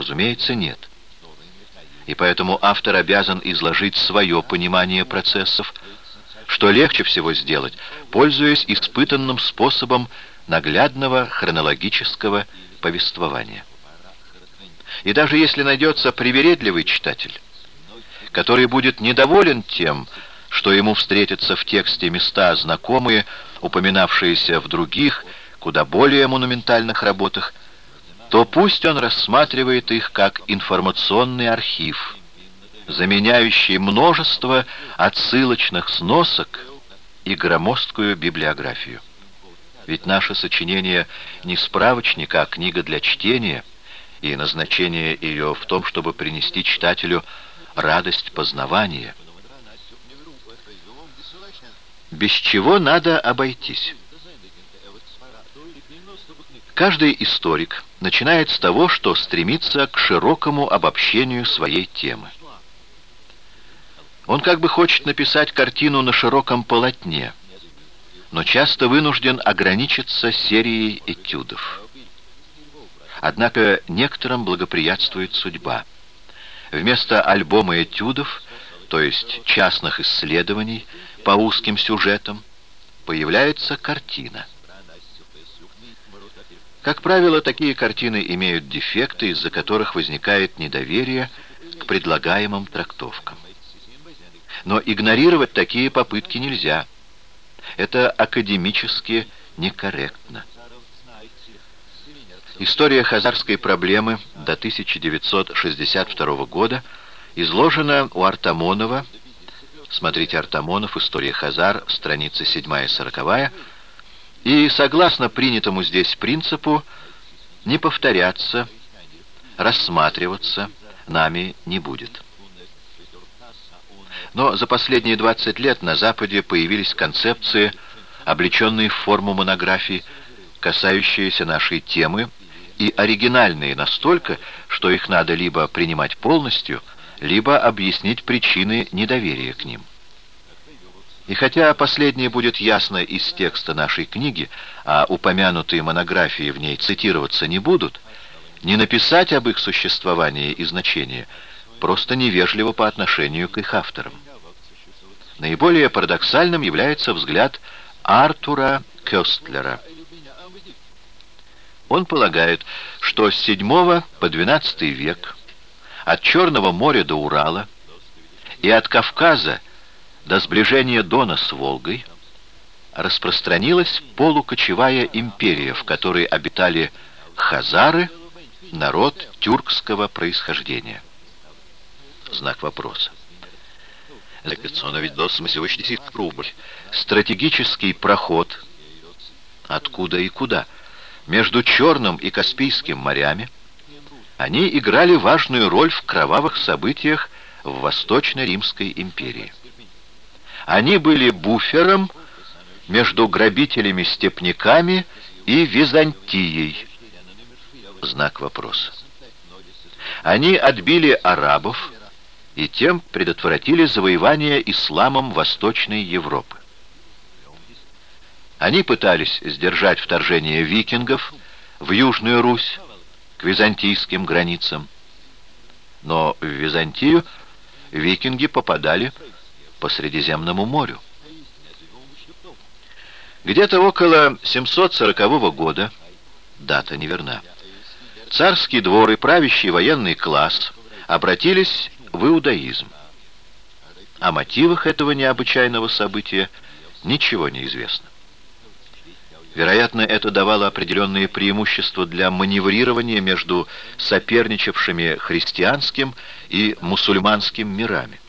Разумеется, нет. И поэтому автор обязан изложить свое понимание процессов, что легче всего сделать, пользуясь испытанным способом наглядного хронологического повествования. И даже если найдется привередливый читатель, который будет недоволен тем, что ему встретятся в тексте места знакомые, упоминавшиеся в других, куда более монументальных работах, то пусть он рассматривает их как информационный архив, заменяющий множество отсылочных сносок и громоздкую библиографию. Ведь наше сочинение не справочник, а книга для чтения, и назначение ее в том, чтобы принести читателю радость познавания. Без чего надо обойтись? Каждый историк начинает с того, что стремится к широкому обобщению своей темы. Он как бы хочет написать картину на широком полотне, но часто вынужден ограничиться серией этюдов. Однако некоторым благоприятствует судьба. Вместо альбома этюдов, то есть частных исследований по узким сюжетам, появляется картина – как правило, такие картины имеют дефекты, из-за которых возникает недоверие к предлагаемым трактовкам. Но игнорировать такие попытки нельзя. Это академически некорректно. История хазарской проблемы до 1962 года изложена у Артамонова, смотрите Артамонов, История Хазар, страницы 7-40, и, согласно принятому здесь принципу, не повторяться, рассматриваться нами не будет. Но за последние 20 лет на Западе появились концепции, облеченные в форму монографий, касающиеся нашей темы, и оригинальные настолько, что их надо либо принимать полностью, либо объяснить причины недоверия к ним. И хотя последнее будет ясно из текста нашей книги, а упомянутые монографии в ней цитироваться не будут, не написать об их существовании и значении просто невежливо по отношению к их авторам. Наиболее парадоксальным является взгляд Артура Кёстлера. Он полагает, что с VII по XII век от Черного моря до Урала и от Кавказа до сближения Дона с Волгой распространилась полукочевая империя, в которой обитали хазары, народ тюркского происхождения. Знак вопроса. Стратегический проход откуда и куда между Черным и Каспийским морями они играли важную роль в кровавых событиях в Восточно-Римской империи. Они были буфером между грабителями-степняками и Византией. Знак вопроса. Они отбили арабов и тем предотвратили завоевание исламом Восточной Европы. Они пытались сдержать вторжение викингов в Южную Русь к византийским границам. Но в Византию викинги попадали по Средиземному морю. Где-то около 740 года, дата неверна, царский двор и правящий военный класс обратились в иудаизм. О мотивах этого необычайного события ничего не известно. Вероятно, это давало определенные преимущества для маневрирования между соперничавшими христианским и мусульманским мирами.